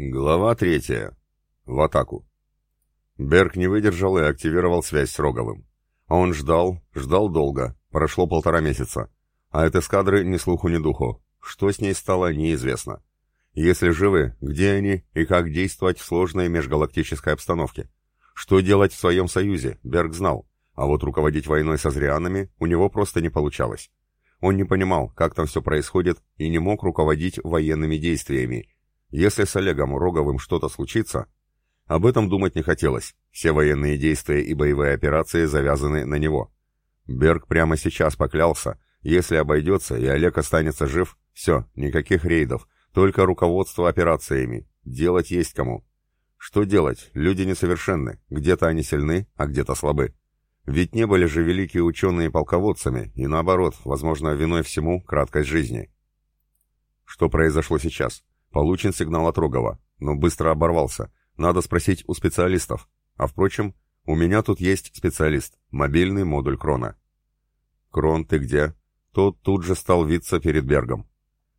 Глава третья. В атаку. Берг не выдержал и активировал связь с Роговым. А он ждал, ждал долго, прошло полтора месяца. А от эскадры ни слуху, ни духу. Что с ней стало, неизвестно. Если живы, где они и как действовать в сложной межгалактической обстановке? Что делать в своем союзе, Берг знал, а вот руководить войной со зрианами у него просто не получалось. Он не понимал, как там все происходит, и не мог руководить военными действиями, если с Олегом Роговым что-то случится, об этом думать не хотелось. Все военные действия и боевые операции завязаны на него. Берг прямо сейчас поклялся, если обойдется и Олег останется жив, все, никаких рейдов, только руководство операциями. Делать есть кому. Что делать? Люди несовершенны. Где-то они сильны, а где-то слабы. Ведь не были же великие ученые полководцами, и наоборот, возможно, виной всему краткость жизни. Что произошло сейчас? Получен сигнал от Рогова, но быстро оборвался. Надо спросить у специалистов. А впрочем, у меня тут есть специалист, мобильный модуль Крона. Крон, ты где? Тот тут же стал виться перед Бергом.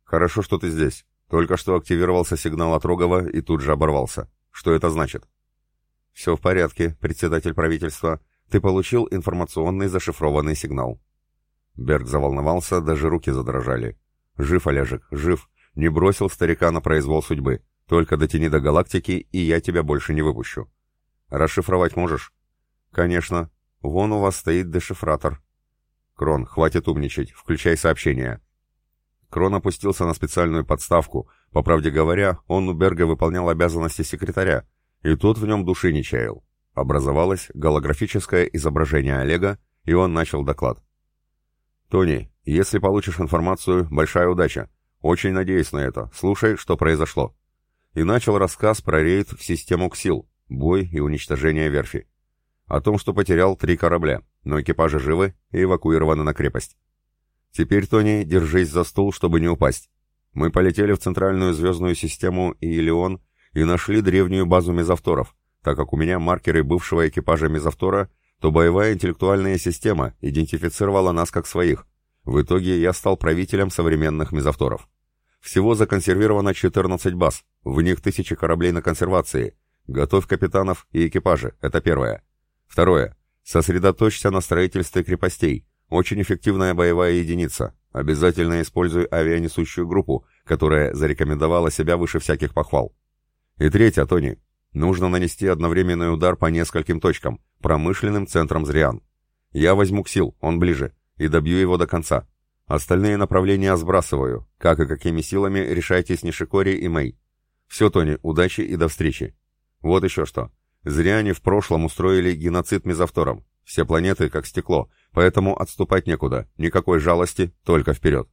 Хорошо, что ты здесь. Только что активировался сигнал от Рогова и тут же оборвался. Что это значит? Все в порядке, председатель правительства. Ты получил информационный зашифрованный сигнал. Берг заволновался, даже руки задрожали. Жив, Олежек, жив. Не бросил старика на произвол судьбы. Только дотяни до галактики, и я тебя больше не выпущу. Расшифровать можешь? Конечно. Вон у вас стоит дешифратор. Крон, хватит умничать, включай сообщение. Крон опустился на специальную подставку. По правде говоря, он у Берга выполнял обязанности секретаря, и тот в нем души не чаял. Образовалось голографическое изображение Олега, и он начал доклад. «Тони, если получишь информацию, большая удача. Очень надеюсь на это. Слушай, что произошло. И начал рассказ про рейд в систему КСИЛ, бой и уничтожение верфи. О том, что потерял три корабля, но экипажи живы и эвакуированы на крепость. Теперь, Тони, держись за стул, чтобы не упасть. Мы полетели в центральную звездную систему Иелион и нашли древнюю базу мезовторов. Так как у меня маркеры бывшего экипажа мезовтора, то боевая интеллектуальная система идентифицировала нас как своих, в итоге я стал правителем современных мезовторов. Всего законсервировано 14 баз, в них тысячи кораблей на консервации. Готовь капитанов и экипажи, это первое. Второе. Сосредоточься на строительстве крепостей. Очень эффективная боевая единица. Обязательно используй авианесущую группу, которая зарекомендовала себя выше всяких похвал. И третье, Тони. Нужно нанести одновременный удар по нескольким точкам, промышленным центрам Зриан. Я возьму Ксил, он ближе и добью его до конца. Остальные направления сбрасываю. Как и какими силами, решайте с Нишикори и Мэй. Все, Тони, удачи и до встречи. Вот еще что. Зря они в прошлом устроили геноцид мезовтором. Все планеты как стекло, поэтому отступать некуда. Никакой жалости, только вперед.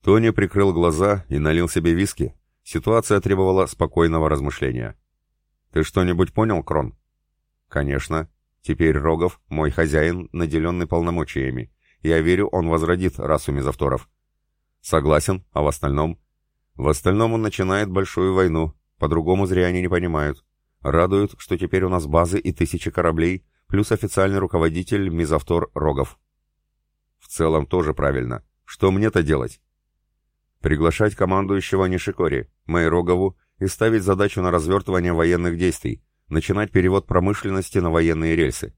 Тони прикрыл глаза и налил себе виски. Ситуация требовала спокойного размышления. «Ты что-нибудь понял, Крон?» «Конечно. Теперь Рогов, мой хозяин, наделенный полномочиями. Я верю, он возродит расу мезовторов. Согласен, а в остальном? В остальном он начинает большую войну. По-другому зря они не понимают. Радует, что теперь у нас базы и тысячи кораблей, плюс официальный руководитель мезовтор Рогов. В целом тоже правильно. Что мне-то делать? Приглашать командующего Нишикори, Рогову и ставить задачу на развертывание военных действий, начинать перевод промышленности на военные рельсы.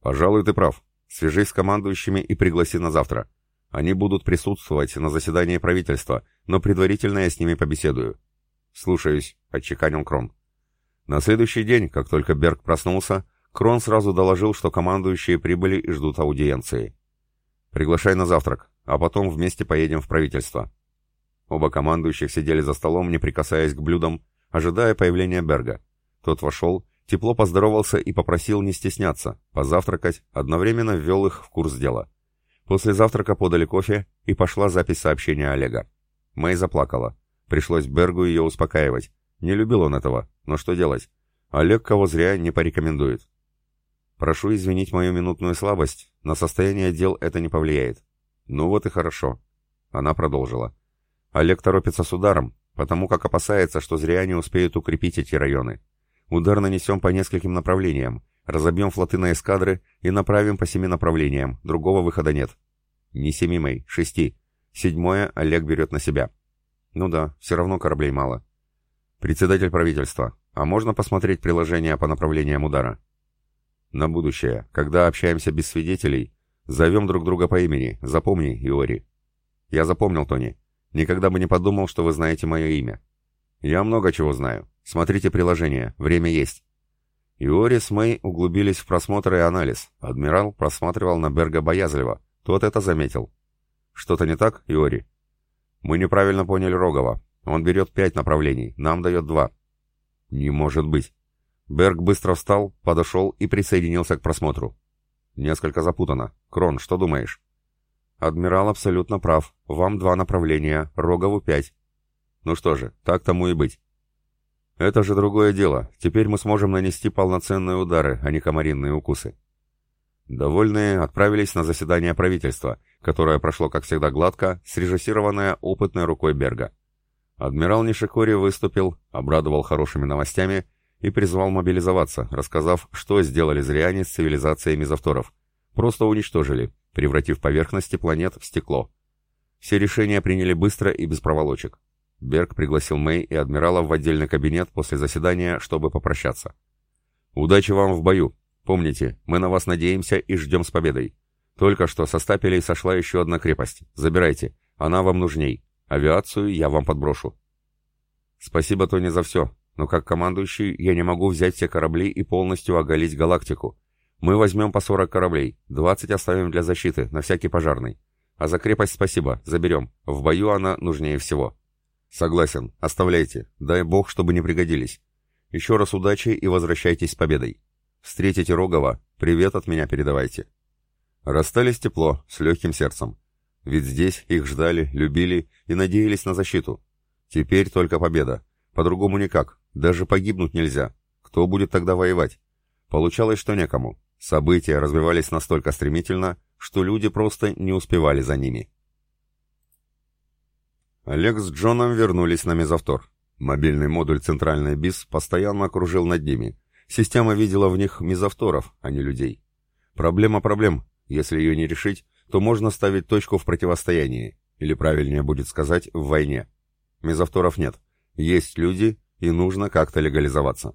Пожалуй, ты прав. Свяжись с командующими и пригласи на завтра. Они будут присутствовать на заседании правительства, но предварительно я с ними побеседую. Слушаюсь, отчеканил Крон. На следующий день, как только Берг проснулся, Крон сразу доложил, что командующие прибыли и ждут аудиенции. «Приглашай на завтрак, а потом вместе поедем в правительство». Оба командующих сидели за столом, не прикасаясь к блюдам, ожидая появления Берга. Тот вошел, тепло поздоровался и попросил не стесняться, позавтракать, одновременно ввел их в курс дела. После завтрака подали кофе, и пошла запись сообщения Олега. Мэй заплакала. Пришлось Бергу ее успокаивать. Не любил он этого, но что делать? Олег кого зря не порекомендует. Прошу извинить мою минутную слабость, на состояние дел это не повлияет. Ну вот и хорошо. Она продолжила. Олег торопится с ударом, потому как опасается, что зря не успеют укрепить эти районы. Удар нанесем по нескольким направлениям, разобьем флоты на эскадры и направим по семи направлениям, другого выхода нет. Не семи, Мэй, шести. Седьмое Олег берет на себя. Ну да, все равно кораблей мало. «Председатель правительства, а можно посмотреть приложение по направлениям удара?» «На будущее, когда общаемся без свидетелей, зовем друг друга по имени, запомни, Иори». «Я запомнил, Тони. Никогда бы не подумал, что вы знаете мое имя». «Я много чего знаю. Смотрите приложение, время есть». Иори с Мэй углубились в просмотр и анализ. Адмирал просматривал на Берга боязливо. Тот это заметил. «Что-то не так, Иори?» «Мы неправильно поняли Рогова. Он берет пять направлений, нам дает два. Не может быть. Берг быстро встал, подошел и присоединился к просмотру. Несколько запутано. Крон, что думаешь? Адмирал абсолютно прав. Вам два направления, Рогову пять. Ну что же, так тому и быть. Это же другое дело. Теперь мы сможем нанести полноценные удары, а не комаринные укусы. Довольные отправились на заседание правительства, которое прошло, как всегда, гладко, срежиссированное опытной рукой Берга. Адмирал Нишикори выступил, обрадовал хорошими новостями и призвал мобилизоваться, рассказав, что сделали зряне с цивилизацией мезовторов. Просто уничтожили, превратив поверхности планет в стекло. Все решения приняли быстро и без проволочек. Берг пригласил Мэй и адмирала в отдельный кабинет после заседания, чтобы попрощаться. «Удачи вам в бою. Помните, мы на вас надеемся и ждем с победой. Только что со стапелей сошла еще одна крепость. Забирайте. Она вам нужней. Авиацию я вам подброшу. Спасибо, Тони, за все, но как командующий я не могу взять все корабли и полностью оголить галактику. Мы возьмем по 40 кораблей, 20 оставим для защиты, на всякий пожарный. А за крепость спасибо, заберем. В бою она нужнее всего. Согласен, оставляйте. Дай бог, чтобы не пригодились. Еще раз удачи и возвращайтесь с победой. Встретите Рогова, привет от меня передавайте. Расстались тепло, с легким сердцем. Ведь здесь их ждали, любили и надеялись на защиту. Теперь только победа. По-другому никак. Даже погибнуть нельзя. Кто будет тогда воевать? Получалось, что некому. События развивались настолько стремительно, что люди просто не успевали за ними. Олег с Джоном вернулись на мезовтор. Мобильный модуль центральной БИС постоянно кружил над ними. Система видела в них мезовторов, а не людей. Проблема проблем. Если ее не решить, то можно ставить точку в противостоянии, или правильнее будет сказать, в войне. Мезовторов нет. Есть люди, и нужно как-то легализоваться.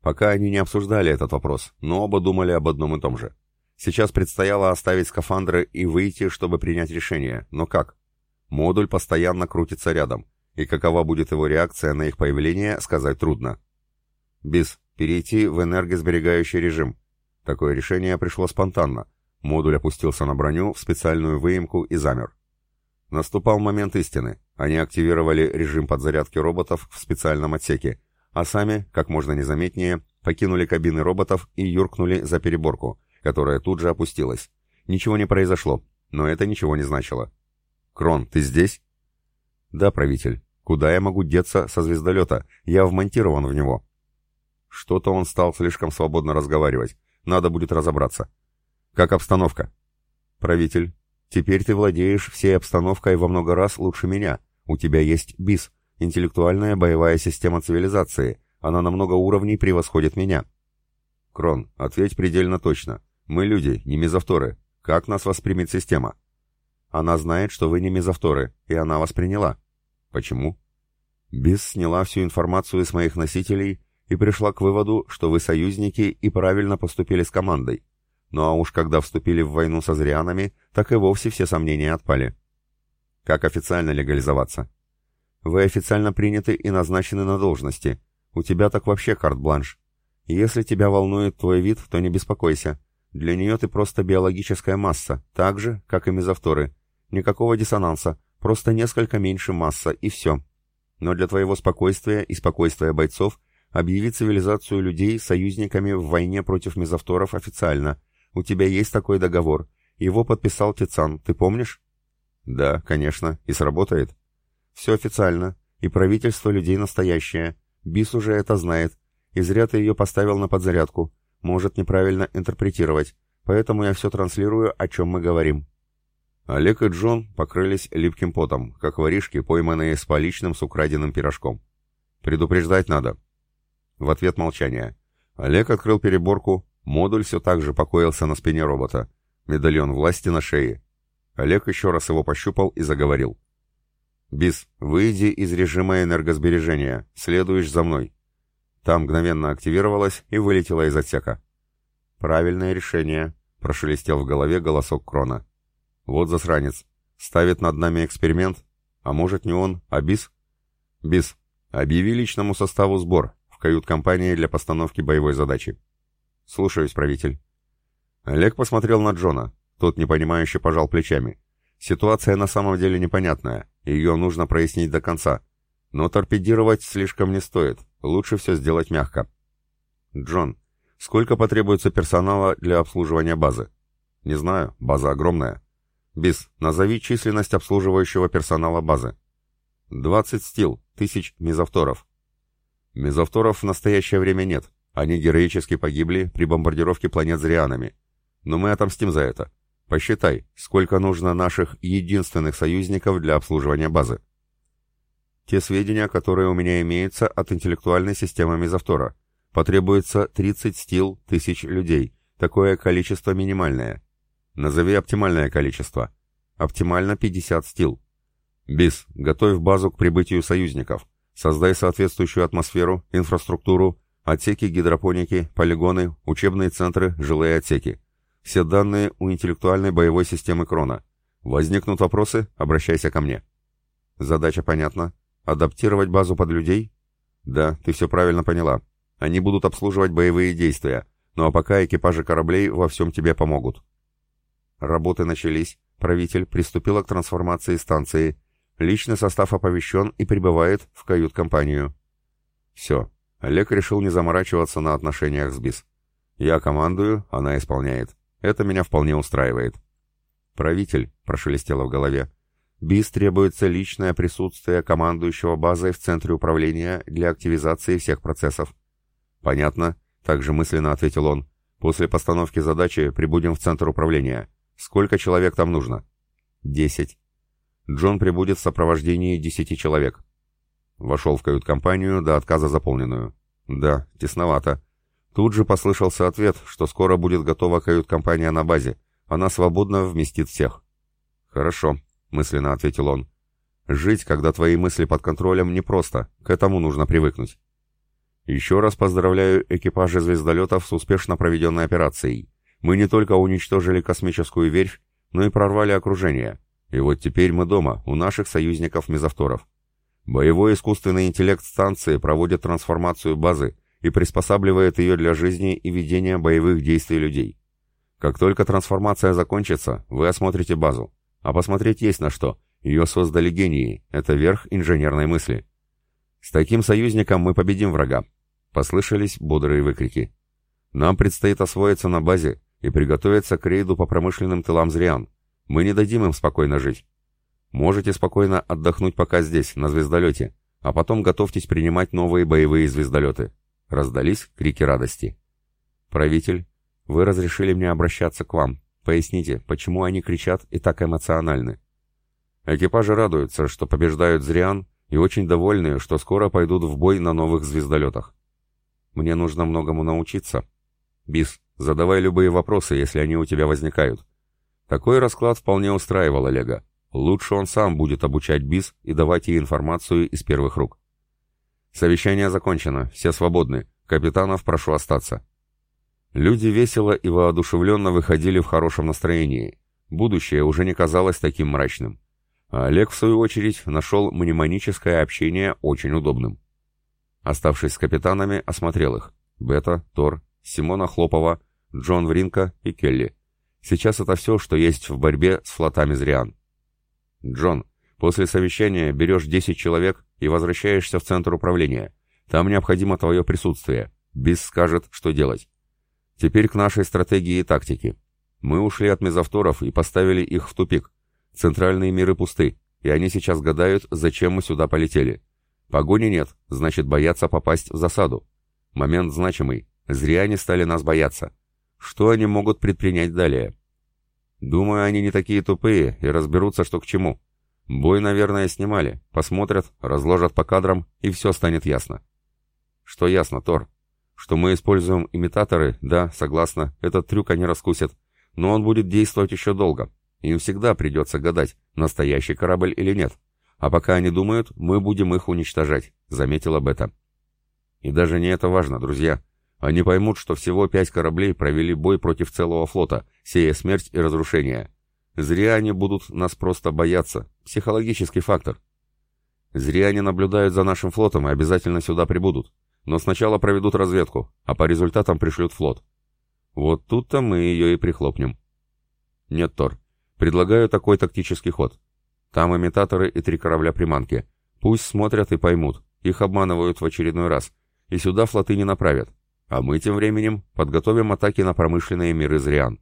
Пока они не обсуждали этот вопрос, но оба думали об одном и том же. Сейчас предстояло оставить скафандры и выйти, чтобы принять решение. Но как? Модуль постоянно крутится рядом, и какова будет его реакция на их появление, сказать трудно. Бис, перейти в энергосберегающий режим. Такое решение пришло спонтанно, Модуль опустился на броню в специальную выемку и замер. Наступал момент истины. Они активировали режим подзарядки роботов в специальном отсеке, а сами, как можно незаметнее, покинули кабины роботов и юркнули за переборку, которая тут же опустилась. Ничего не произошло, но это ничего не значило. «Крон, ты здесь?» «Да, правитель. Куда я могу деться со звездолета? Я вмонтирован в него». Что-то он стал слишком свободно разговаривать. Надо будет разобраться. Как обстановка? Правитель, теперь ты владеешь всей обстановкой во много раз лучше меня. У тебя есть БИС, интеллектуальная боевая система цивилизации. Она на много уровней превосходит меня. Крон, ответь предельно точно. Мы люди, не мезовторы. Как нас воспримет система? Она знает, что вы не мезовторы, и она восприняла. Почему? БИС сняла всю информацию с моих носителей и пришла к выводу, что вы союзники и правильно поступили с командой. Ну а уж когда вступили в войну со зрианами, так и вовсе все сомнения отпали. Как официально легализоваться? Вы официально приняты и назначены на должности. У тебя так вообще карт-бланш. Если тебя волнует твой вид, то не беспокойся. Для нее ты просто биологическая масса, так же, как и мезовторы. Никакого диссонанса, просто несколько меньше масса, и все. Но для твоего спокойствия и спокойствия бойцов объяви цивилизацию людей союзниками в войне против мезовторов официально – у тебя есть такой договор. Его подписал Тицан, ты помнишь? Да, конечно. И сработает? Все официально. И правительство людей настоящее. Бис уже это знает. И зря ты ее поставил на подзарядку. Может неправильно интерпретировать. Поэтому я все транслирую, о чем мы говорим. Олег и Джон покрылись липким потом, как воришки, пойманные с поличным с украденным пирожком. «Предупреждать надо». В ответ молчание. Олег открыл переборку, Модуль все так же покоился на спине робота. Медальон власти на шее. Олег еще раз его пощупал и заговорил. «Бис, выйди из режима энергосбережения. Следуешь за мной». Там мгновенно активировалась и вылетела из отсека. «Правильное решение», — прошелестел в голове голосок Крона. «Вот засранец. Ставит над нами эксперимент. А может, не он, а Бис?» «Бис, объяви личному составу сбор в кают-компании для постановки боевой задачи». «Слушаюсь, правитель». Олег посмотрел на Джона. Тот непонимающе пожал плечами. Ситуация на самом деле непонятная, ее нужно прояснить до конца. Но торпедировать слишком не стоит, лучше все сделать мягко. «Джон, сколько потребуется персонала для обслуживания базы?» «Не знаю, база огромная». «Бис, назови численность обслуживающего персонала базы». «20 стил, тысяч мезовторов». Мезовторов в настоящее время нет. Они героически погибли при бомбардировке планет зрианами. Но мы отомстим за это. Посчитай, сколько нужно наших единственных союзников для обслуживания базы. Те сведения, которые у меня имеются от интеллектуальной системы Мезовтора. Потребуется 30 стил тысяч людей. Такое количество минимальное. Назови оптимальное количество. Оптимально 50 стил. БИС, готовь базу к прибытию союзников. Создай соответствующую атмосферу, инфраструктуру, отсеки гидропоники, полигоны, учебные центры, жилые отсеки. Все данные у интеллектуальной боевой системы Крона. Возникнут вопросы, обращайся ко мне. Задача понятна. Адаптировать базу под людей? Да, ты все правильно поняла. Они будут обслуживать боевые действия, ну а пока экипажи кораблей во всем тебе помогут. Работы начались, правитель приступила к трансформации станции, личный состав оповещен и прибывает в кают-компанию. Все, Олег решил не заморачиваться на отношениях с БИС. Я командую, она исполняет. Это меня вполне устраивает. «Правитель», — прошелестело в голове, — «БИС требуется личное присутствие командующего базой в центре управления для активизации всех процессов». «Понятно», — также мысленно ответил он. «После постановки задачи прибудем в центр управления. Сколько человек там нужно?» «Десять». Джон прибудет в сопровождении десяти человек. Вошел в кают-компанию до отказа заполненную. «Да, тесновато. Тут же послышался ответ, что скоро будет готова кают-компания на базе. Она свободно вместит всех. «Хорошо», — мысленно ответил он. «Жить, когда твои мысли под контролем, непросто. К этому нужно привыкнуть». «Еще раз поздравляю экипажи звездолетов с успешно проведенной операцией. Мы не только уничтожили космическую верфь, но и прорвали окружение. И вот теперь мы дома, у наших союзников-мезовторов. Боевой искусственный интеллект станции проводит трансформацию базы, и приспосабливает ее для жизни и ведения боевых действий людей. Как только трансформация закончится, вы осмотрите базу. А посмотреть есть на что. Ее создали гении. Это верх инженерной мысли. С таким союзником мы победим врага. Послышались бодрые выкрики. Нам предстоит освоиться на базе и приготовиться к рейду по промышленным тылам Зриан. Мы не дадим им спокойно жить. Можете спокойно отдохнуть пока здесь, на звездолете, а потом готовьтесь принимать новые боевые звездолеты. Раздались крики радости. «Правитель, вы разрешили мне обращаться к вам. Поясните, почему они кричат и так эмоциональны?» Экипажи радуются, что побеждают Зриан, и очень довольны, что скоро пойдут в бой на новых звездолетах. Мне нужно многому научиться. Бис, задавай любые вопросы, если они у тебя возникают. Такой расклад вполне устраивал Олега. Лучше он сам будет обучать Бис и давать ей информацию из первых рук. Совещание закончено, все свободны. Капитанов прошу остаться. Люди весело и воодушевленно выходили в хорошем настроении. Будущее уже не казалось таким мрачным. А Олег, в свою очередь, нашел мнемоническое общение очень удобным. Оставшись с капитанами, осмотрел их. Бета, Тор, Симона Хлопова, Джон Вринка и Келли. Сейчас это все, что есть в борьбе с флотами Зриан. Джон, после совещания берешь 10 человек и возвращаешься в центр управления. Там необходимо твое присутствие. Бис скажет, что делать. Теперь к нашей стратегии и тактике. Мы ушли от мезовторов и поставили их в тупик. Центральные миры пусты, и они сейчас гадают, зачем мы сюда полетели. Погони нет, значит боятся попасть в засаду. Момент значимый. Зря они стали нас бояться. Что они могут предпринять далее? Думаю, они не такие тупые и разберутся, что к чему. Бой, наверное, снимали. Посмотрят, разложат по кадрам, и все станет ясно. Что ясно, Тор? Что мы используем имитаторы, да, согласна, этот трюк они раскусят. Но он будет действовать еще долго. Им всегда придется гадать, настоящий корабль или нет. А пока они думают, мы будем их уничтожать», — заметила Бета. И даже не это важно, друзья. Они поймут, что всего пять кораблей провели бой против целого флота, сея смерть и разрушение. Зря они будут нас просто бояться. Психологический фактор. Зря они наблюдают за нашим флотом и обязательно сюда прибудут. Но сначала проведут разведку, а по результатам пришлют флот. Вот тут-то мы ее и прихлопнем. Нет, Тор. Предлагаю такой тактический ход. Там имитаторы и три корабля-приманки. Пусть смотрят и поймут. Их обманывают в очередной раз. И сюда флоты не направят. А мы тем временем подготовим атаки на промышленные миры Зриан.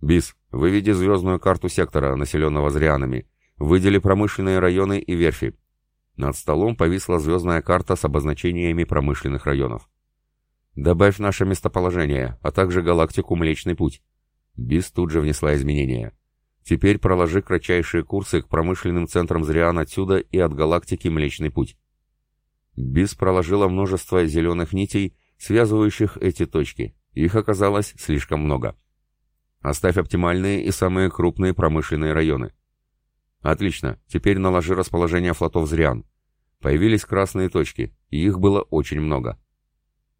Бис, выведи звездную карту сектора, населенного Зрианами. Выдели промышленные районы и верфи. Над столом повисла звездная карта с обозначениями промышленных районов. Добавь наше местоположение, а также галактику Млечный Путь. Бис тут же внесла изменения. Теперь проложи кратчайшие курсы к промышленным центрам Зриан отсюда и от галактики Млечный Путь. Бис проложила множество зеленых нитей связывающих эти точки. Их оказалось слишком много. Оставь оптимальные и самые крупные промышленные районы. Отлично, теперь наложи расположение флотов Зриан. Появились красные точки, и их было очень много.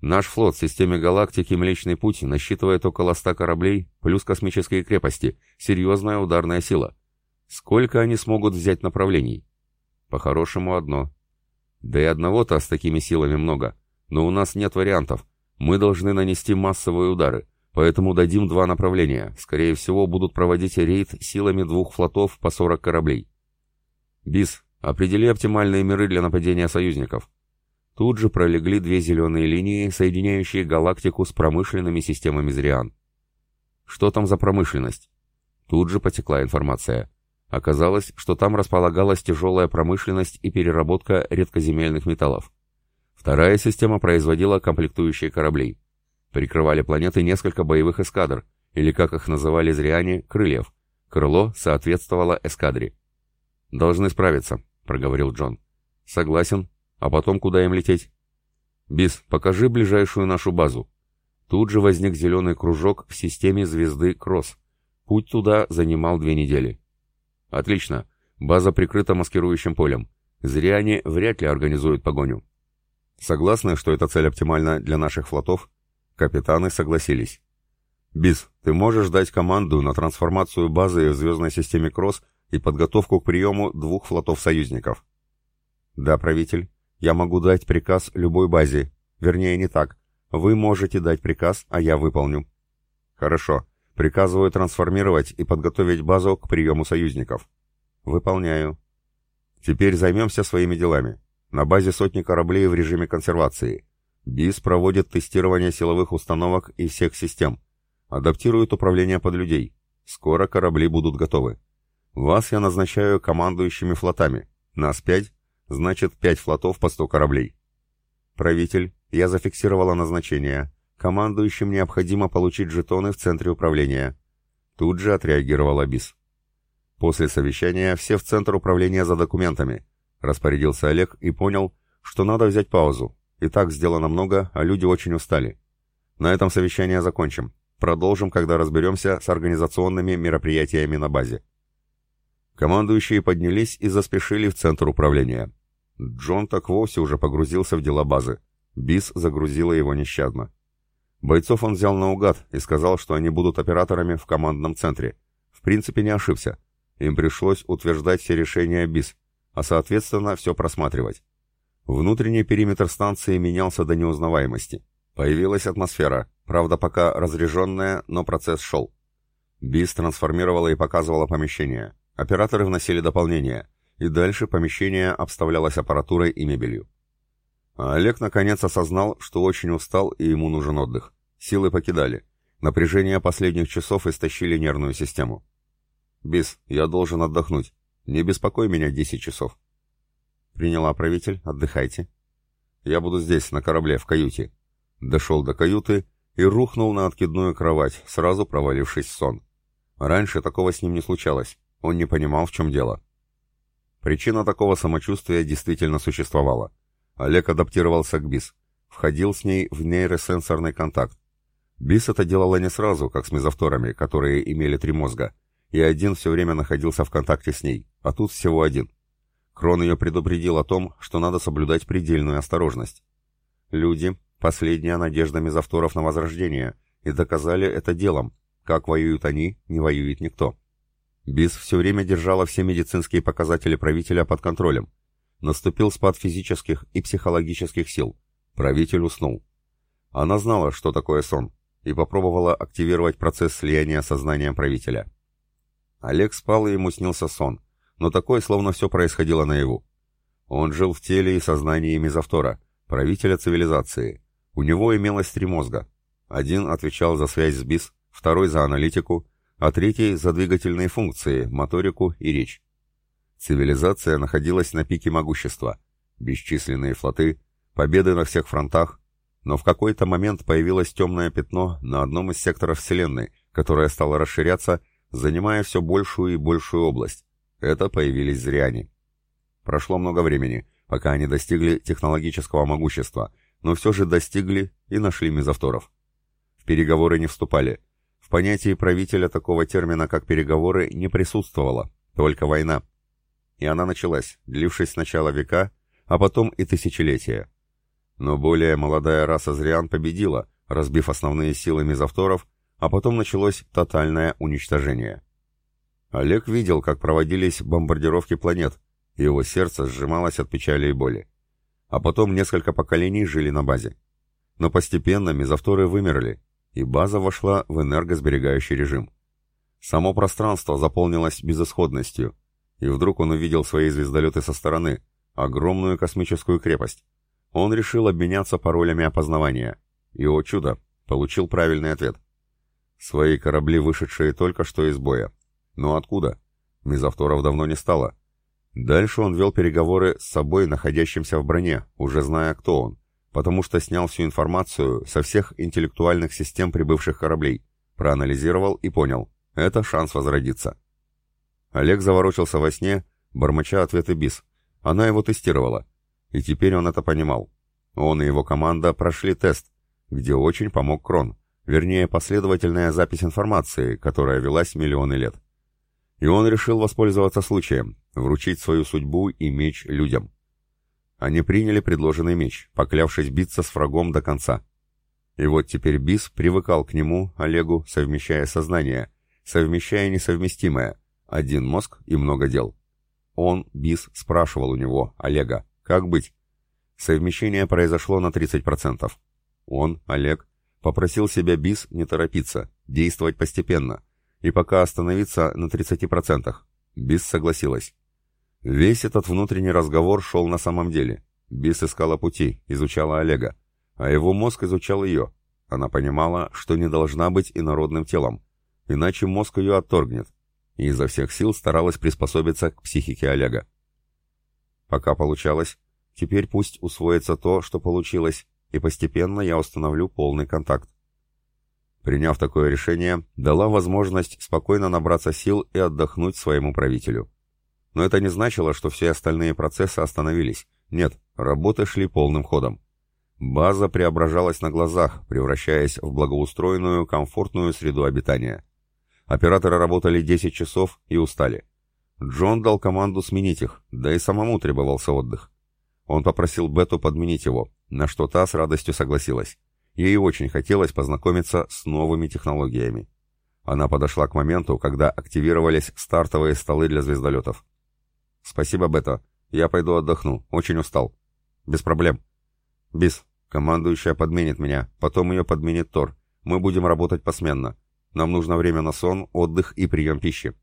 Наш флот в системе галактики Млечный Путь насчитывает около ста кораблей, плюс космические крепости, серьезная ударная сила. Сколько они смогут взять направлений? По-хорошему одно. Да и одного-то с такими силами много. Но у нас нет вариантов. Мы должны нанести массовые удары, поэтому дадим два направления. Скорее всего, будут проводить рейд силами двух флотов по 40 кораблей. Бис, определи оптимальные миры для нападения союзников. Тут же пролегли две зеленые линии, соединяющие галактику с промышленными системами Зриан. Что там за промышленность? Тут же потекла информация. Оказалось, что там располагалась тяжелая промышленность и переработка редкоземельных металлов. Вторая система производила комплектующие кораблей. Прикрывали планеты несколько боевых эскадр, или, как их называли зряне, крыльев. Крыло соответствовало эскадре. «Должны справиться», — проговорил Джон. «Согласен. А потом куда им лететь?» «Бис, покажи ближайшую нашу базу». Тут же возник зеленый кружок в системе звезды Кросс. Путь туда занимал две недели. «Отлично. База прикрыта маскирующим полем. Зряне вряд ли организуют погоню. Согласны, что эта цель оптимальна для наших флотов? Капитаны согласились. Бис, ты можешь дать команду на трансформацию базы в звездной системе Кросс и подготовку к приему двух флотов союзников? Да, правитель. Я могу дать приказ любой базе. Вернее, не так. Вы можете дать приказ, а я выполню. Хорошо. Приказываю трансформировать и подготовить базу к приему союзников. Выполняю. Теперь займемся своими делами. На базе сотни кораблей в режиме консервации. БИС проводит тестирование силовых установок и всех систем. Адаптирует управление под людей. Скоро корабли будут готовы. Вас я назначаю командующими флотами. Нас пять, значит пять флотов по сто кораблей. Правитель, я зафиксировала назначение. Командующим необходимо получить жетоны в центре управления. Тут же отреагировала БИС. После совещания все в центр управления за документами. Распорядился Олег и понял, что надо взять паузу. И так сделано много, а люди очень устали. На этом совещание закончим. Продолжим, когда разберемся с организационными мероприятиями на базе. Командующие поднялись и заспешили в центр управления. Джон так вовсе уже погрузился в дела базы. Бис загрузила его нещадно. Бойцов он взял наугад и сказал, что они будут операторами в командном центре. В принципе, не ошибся. Им пришлось утверждать все решения БИС, а соответственно все просматривать. Внутренний периметр станции менялся до неузнаваемости. Появилась атмосфера, правда пока разряженная, но процесс шел. БИС трансформировала и показывала помещение. Операторы вносили дополнения, и дальше помещение обставлялось аппаратурой и мебелью. А Олег наконец осознал, что очень устал и ему нужен отдых. Силы покидали. Напряжение последних часов истощили нервную систему. «Бис, я должен отдохнуть. Не беспокой меня десять часов. Приняла правитель, отдыхайте. Я буду здесь, на корабле, в каюте. Дошел до каюты и рухнул на откидную кровать, сразу провалившись в сон. Раньше такого с ним не случалось. Он не понимал, в чем дело. Причина такого самочувствия действительно существовала. Олег адаптировался к БИС. Входил с ней в нейросенсорный контакт. БИС это делала не сразу, как с мезовторами, которые имели три мозга, и один все время находился в контакте с ней, а тут всего один. Крон ее предупредил о том, что надо соблюдать предельную осторожность. Люди — последняя надежда мезовторов на возрождение, и доказали это делом. Как воюют они, не воюет никто. БИС все время держала все медицинские показатели правителя под контролем. Наступил спад физических и психологических сил. Правитель уснул. Она знала, что такое сон, и попробовала активировать процесс слияния сознанием правителя. Олег спал, и ему снился сон, но такой, словно все происходило наяву. Он жил в теле и сознании Мезовтора, правителя цивилизации. У него имелось три мозга. Один отвечал за связь с БИС, второй за аналитику, а третий за двигательные функции, моторику и речь. Цивилизация находилась на пике могущества. Бесчисленные флоты, победы на всех фронтах, но в какой-то момент появилось темное пятно на одном из секторов Вселенной, которое стало расширяться, занимая все большую и большую область. Это появились зряне. Прошло много времени, пока они достигли технологического могущества, но все же достигли и нашли мезовторов. В переговоры не вступали. В понятии правителя такого термина, как переговоры, не присутствовало, только война. И она началась, длившись сначала века, а потом и тысячелетия. Но более молодая раса Зриан победила, разбив основные силы мезовторов, а потом началось тотальное уничтожение. Олег видел, как проводились бомбардировки планет, и его сердце сжималось от печали и боли. А потом несколько поколений жили на базе. Но постепенно мезовторы вымерли, и база вошла в энергосберегающий режим. Само пространство заполнилось безысходностью, и вдруг он увидел свои звездолеты со стороны, огромную космическую крепость. Он решил обменяться паролями опознавания. И, о чудо, получил правильный ответ. Свои корабли, вышедшие только что из боя. Но откуда? Мизавторов давно не стало. Дальше он вел переговоры с собой, находящимся в броне, уже зная, кто он, потому что снял всю информацию со всех интеллектуальных систем прибывших кораблей, проанализировал и понял — это шанс возродиться. Олег заворочился во сне, бормоча ответы БИС. Она его тестировала. И теперь он это понимал. Он и его команда прошли тест, где очень помог Крон, вернее, последовательная запись информации, которая велась миллионы лет. И он решил воспользоваться случаем, вручить свою судьбу и меч людям. Они приняли предложенный меч, поклявшись биться с врагом до конца. И вот теперь Бис привыкал к нему, Олегу, совмещая сознание, совмещая несовместимое, один мозг и много дел. Он, Бис, спрашивал у него, Олега, как быть? Совмещение произошло на 30%. Он, Олег, попросил себя БИС не торопиться, действовать постепенно, и пока остановиться на 30%. БИС согласилась. Весь этот внутренний разговор шел на самом деле. БИС искала пути, изучала Олега, а его мозг изучал ее. Она понимала, что не должна быть инородным телом, иначе мозг ее отторгнет, и изо всех сил старалась приспособиться к психике Олега. Пока получалось. Теперь пусть усвоится то, что получилось, и постепенно я установлю полный контакт. Приняв такое решение, дала возможность спокойно набраться сил и отдохнуть своему правителю. Но это не значило, что все остальные процессы остановились. Нет, работы шли полным ходом. База преображалась на глазах, превращаясь в благоустроенную, комфортную среду обитания. Операторы работали 10 часов и устали. Джон дал команду сменить их, да и самому требовался отдых. Он попросил Бету подменить его, на что та с радостью согласилась. Ей очень хотелось познакомиться с новыми технологиями. Она подошла к моменту, когда активировались стартовые столы для звездолетов. «Спасибо, Бета. Я пойду отдохну. Очень устал». «Без проблем». «Бис, командующая подменит меня, потом ее подменит Тор. Мы будем работать посменно. Нам нужно время на сон, отдых и прием пищи».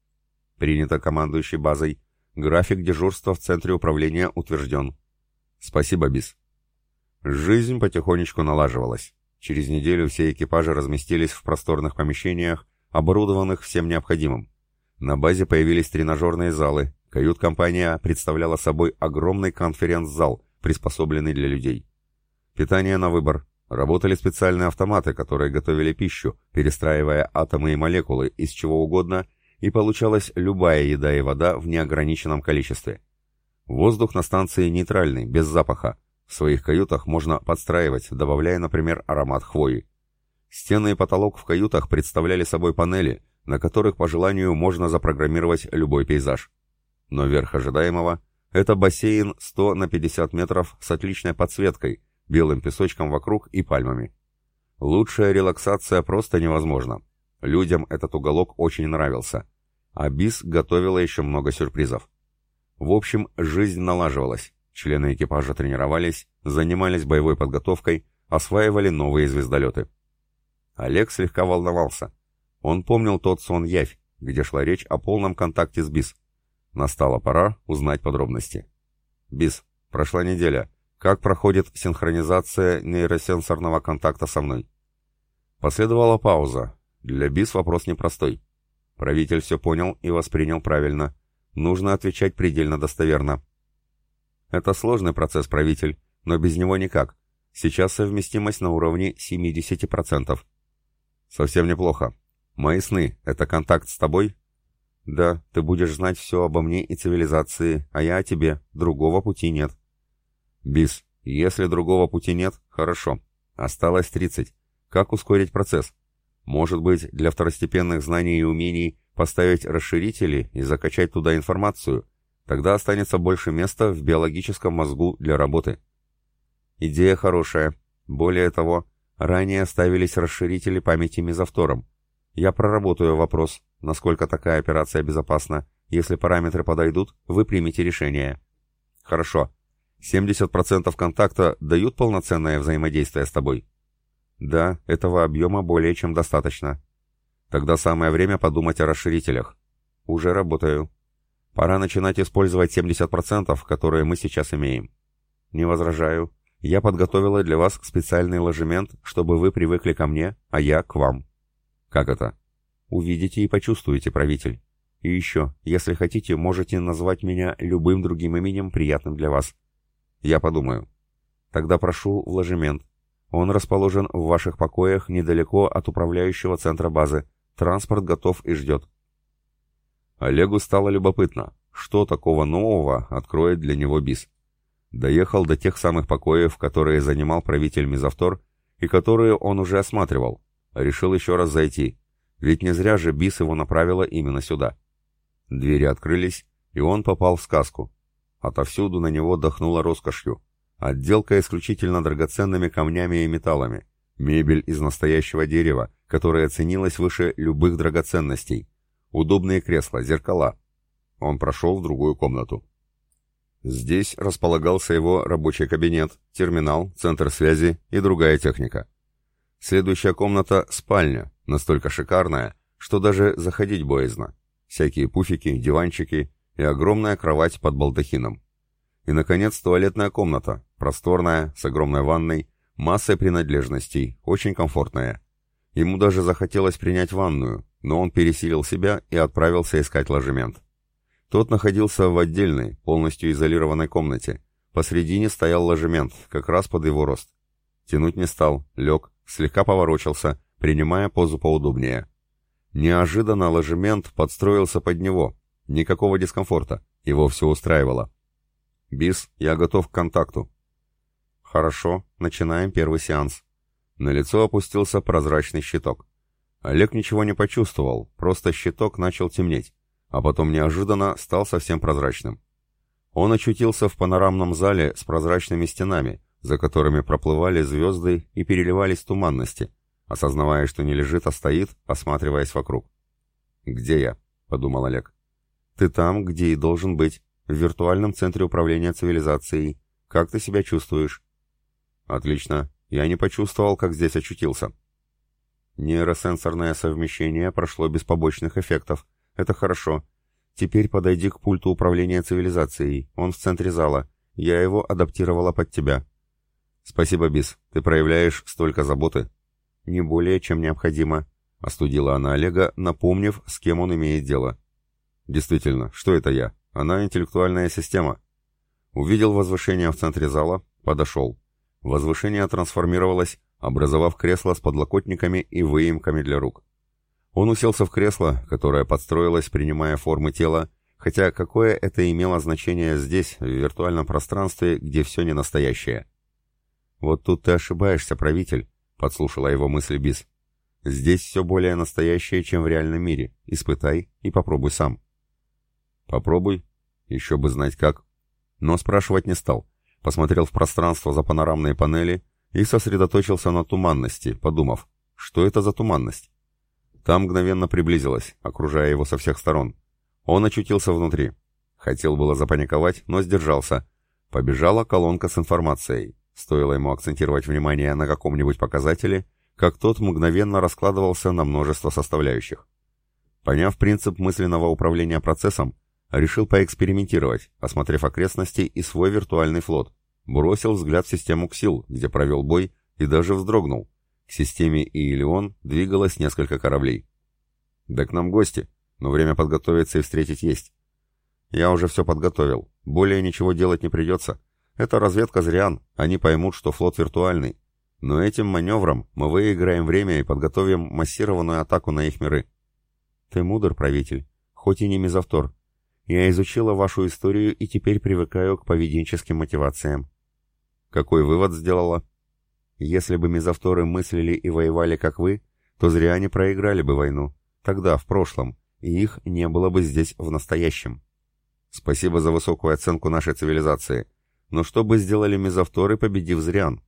Принято командующей базой. График дежурства в центре управления утвержден. Спасибо, Бис. Жизнь потихонечку налаживалась. Через неделю все экипажи разместились в просторных помещениях, оборудованных всем необходимым. На базе появились тренажерные залы, кают-компания представляла собой огромный конференц-зал, приспособленный для людей. Питание на выбор. Работали специальные автоматы, которые готовили пищу, перестраивая атомы и молекулы из чего угодно и получалась любая еда и вода в неограниченном количестве. Воздух на станции нейтральный, без запаха. В своих каютах можно подстраивать, добавляя, например, аромат хвои. Стены и потолок в каютах представляли собой панели, на которых по желанию можно запрограммировать любой пейзаж. Но верх ожидаемого – Это бассейн 100 на 50 метров с отличной подсветкой, белым песочком вокруг и пальмами. Лучшая релаксация просто невозможна. Людям этот уголок очень нравился. А БИС готовила еще много сюрпризов. В общем, жизнь налаживалась. Члены экипажа тренировались, занимались боевой подготовкой, осваивали новые звездолеты. Олег слегка волновался. Он помнил тот сон-явь, где шла речь о полном контакте с БИС. Настала пора узнать подробности. БИС, прошла неделя. Как проходит синхронизация нейросенсорного контакта со мной? Последовала пауза. Для БИС вопрос непростой. Правитель все понял и воспринял правильно. Нужно отвечать предельно достоверно. Это сложный процесс, правитель, но без него никак. Сейчас совместимость на уровне 70%. Совсем неплохо. Мои сны — это контакт с тобой? Да, ты будешь знать все обо мне и цивилизации, а я о тебе. Другого пути нет. Бис, если другого пути нет, хорошо. Осталось 30. Как ускорить процесс? Может быть, для второстепенных знаний и умений поставить расширители и закачать туда информацию? Тогда останется больше места в биологическом мозгу для работы. Идея хорошая. Более того, ранее ставились расширители памяти мезовтором. Я проработаю вопрос, насколько такая операция безопасна. Если параметры подойдут, вы примете решение. Хорошо. 70% контакта дают полноценное взаимодействие с тобой? Да, этого объема более чем достаточно. Тогда самое время подумать о расширителях. Уже работаю. Пора начинать использовать 70%, которые мы сейчас имеем. Не возражаю. Я подготовила для вас специальный ложемент, чтобы вы привыкли ко мне, а я к вам. Как это? Увидите и почувствуете, правитель. И еще, если хотите, можете назвать меня любым другим именем, приятным для вас. Я подумаю. Тогда прошу в ложемент. Он расположен в ваших покоях недалеко от управляющего центра базы. Транспорт готов и ждет. Олегу стало любопытно, что такого нового откроет для него БИС. Доехал до тех самых покоев, которые занимал правитель Мизавтор, и которые он уже осматривал. Решил еще раз зайти, ведь не зря же БИС его направила именно сюда. Двери открылись, и он попал в сказку. Отовсюду на него дохнуло роскошью. Отделка исключительно драгоценными камнями и металлами. Мебель из настоящего дерева, которая ценилась выше любых драгоценностей. Удобные кресла, зеркала. Он прошел в другую комнату. Здесь располагался его рабочий кабинет, терминал, центр связи и другая техника. Следующая комната — спальня, настолько шикарная, что даже заходить боязно. Всякие пуфики, диванчики и огромная кровать под балдахином. И, наконец, туалетная комната, просторная, с огромной ванной, массой принадлежностей, очень комфортная. Ему даже захотелось принять ванную, но он пересилил себя и отправился искать ложемент. Тот находился в отдельной, полностью изолированной комнате. Посредине стоял ложемент, как раз под его рост. Тянуть не стал, лег, слегка поворочился, принимая позу поудобнее. Неожиданно ложемент подстроился под него. Никакого дискомфорта, его все устраивало. «Бис, я готов к контакту». «Хорошо, начинаем первый сеанс». На лицо опустился прозрачный щиток. Олег ничего не почувствовал, просто щиток начал темнеть, а потом неожиданно стал совсем прозрачным. Он очутился в панорамном зале с прозрачными стенами, за которыми проплывали звезды и переливались туманности, осознавая, что не лежит, а стоит, осматриваясь вокруг. «Где я?» — подумал Олег. «Ты там, где и должен быть, в виртуальном центре управления цивилизацией. Как ты себя чувствуешь?» «Отлично. Я не почувствовал, как здесь очутился». Нейросенсорное совмещение прошло без побочных эффектов. Это хорошо. Теперь подойди к пульту управления цивилизацией. Он в центре зала. Я его адаптировала под тебя. Спасибо, Бис. Ты проявляешь столько заботы. Не более, чем необходимо. Остудила она Олега, напомнив, с кем он имеет дело. Действительно, что это я? Она интеллектуальная система. Увидел возвышение в центре зала, подошел. Возвышение трансформировалось образовав кресло с подлокотниками и выемками для рук. Он уселся в кресло, которое подстроилось, принимая формы тела, хотя какое это имело значение здесь, в виртуальном пространстве, где все не настоящее. «Вот тут ты ошибаешься, правитель», — подслушала его мысль Бис. «Здесь все более настоящее, чем в реальном мире. Испытай и попробуй сам». «Попробуй. Еще бы знать как». но спрашивать не стал. Посмотрел в пространство за панорамные панели и сосредоточился на туманности, подумав, что это за туманность. Там мгновенно приблизилась, окружая его со всех сторон. Он очутился внутри. Хотел было запаниковать, но сдержался. Побежала колонка с информацией. Стоило ему акцентировать внимание на каком-нибудь показателе, как тот мгновенно раскладывался на множество составляющих. Поняв принцип мысленного управления процессом, решил поэкспериментировать, осмотрев окрестности и свой виртуальный флот. Бросил взгляд в систему КСИЛ, где провел бой, и даже вздрогнул. К системе Иелион двигалось несколько кораблей. «Да к нам гости, но время подготовиться и встретить есть». «Я уже все подготовил. Более ничего делать не придется. Это разведка зрян, они поймут, что флот виртуальный. Но этим маневром мы выиграем время и подготовим массированную атаку на их миры». «Ты мудр, правитель, хоть и не мезовтор. Я изучила вашу историю и теперь привыкаю к поведенческим мотивациям». «Какой вывод сделала?» Если бы мезовторы мыслили и воевали, как вы, то зря они проиграли бы войну. Тогда, в прошлом, и их не было бы здесь в настоящем. Спасибо за высокую оценку нашей цивилизации. Но что бы сделали мезовторы, победив зрян?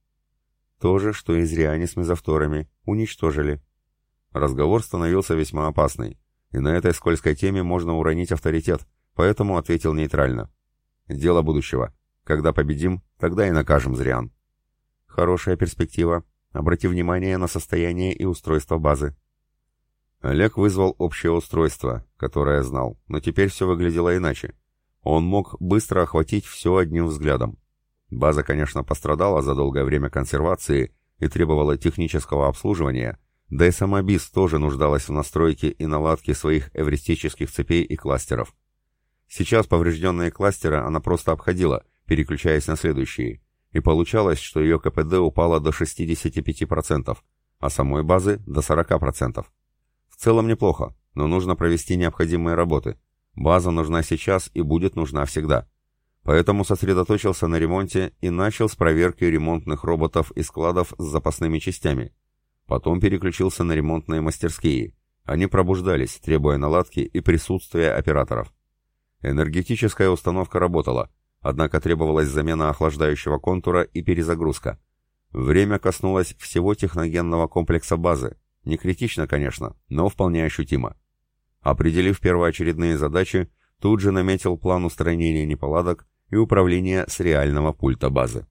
То же, что и зряне с мезовторами. Уничтожили. Разговор становился весьма опасный. И на этой скользкой теме можно уронить авторитет, поэтому ответил нейтрально. Дело будущего. Когда победим, тогда и накажем зрян. Хорошая перспектива. Обрати внимание на состояние и устройство базы. Олег вызвал общее устройство, которое знал, но теперь все выглядело иначе. Он мог быстро охватить все одним взглядом. База, конечно, пострадала за долгое время консервации и требовала технического обслуживания, да и сама БИС тоже нуждалась в настройке и наладке своих эвристических цепей и кластеров. Сейчас поврежденные кластеры она просто обходила, переключаясь на следующие – и получалось, что ее КПД упало до 65%, а самой базы до 40%. В целом неплохо, но нужно провести необходимые работы. База нужна сейчас и будет нужна всегда. Поэтому сосредоточился на ремонте и начал с проверки ремонтных роботов и складов с запасными частями. Потом переключился на ремонтные мастерские. Они пробуждались, требуя наладки и присутствия операторов. Энергетическая установка работала, Однако требовалась замена охлаждающего контура и перезагрузка. Время коснулось всего техногенного комплекса базы. Не критично, конечно, но вполне ощутимо. Определив первоочередные задачи, тут же наметил план устранения неполадок и управления с реального пульта базы.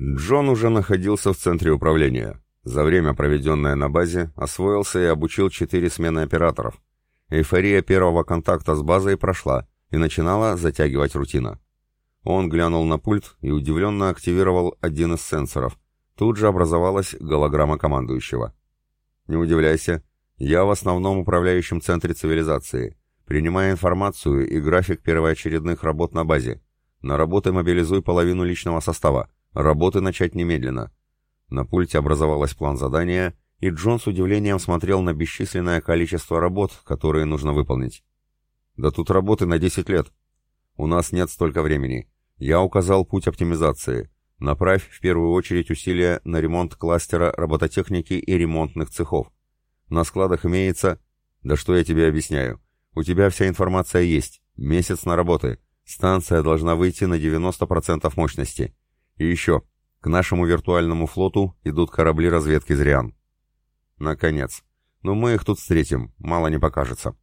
Джон уже находился в центре управления. За время, проведенное на базе, освоился и обучил четыре смены операторов. Эйфория первого контакта с базой прошла, и начинала затягивать рутина. Он глянул на пульт и удивленно активировал один из сенсоров. Тут же образовалась голограмма командующего. «Не удивляйся, я в основном управляющем центре цивилизации. Принимая информацию и график первоочередных работ на базе. На работы мобилизуй половину личного состава. Работы начать немедленно». На пульте образовалась план задания, и Джон с удивлением смотрел на бесчисленное количество работ, которые нужно выполнить. Да тут работы на 10 лет. У нас нет столько времени. Я указал путь оптимизации. Направь в первую очередь усилия на ремонт кластера робототехники и ремонтных цехов. На складах имеется... Да что я тебе объясняю? У тебя вся информация есть. Месяц на работы. Станция должна выйти на 90% мощности. И еще. К нашему виртуальному флоту идут корабли разведки «Зриан». Наконец. Но мы их тут встретим, мало не покажется.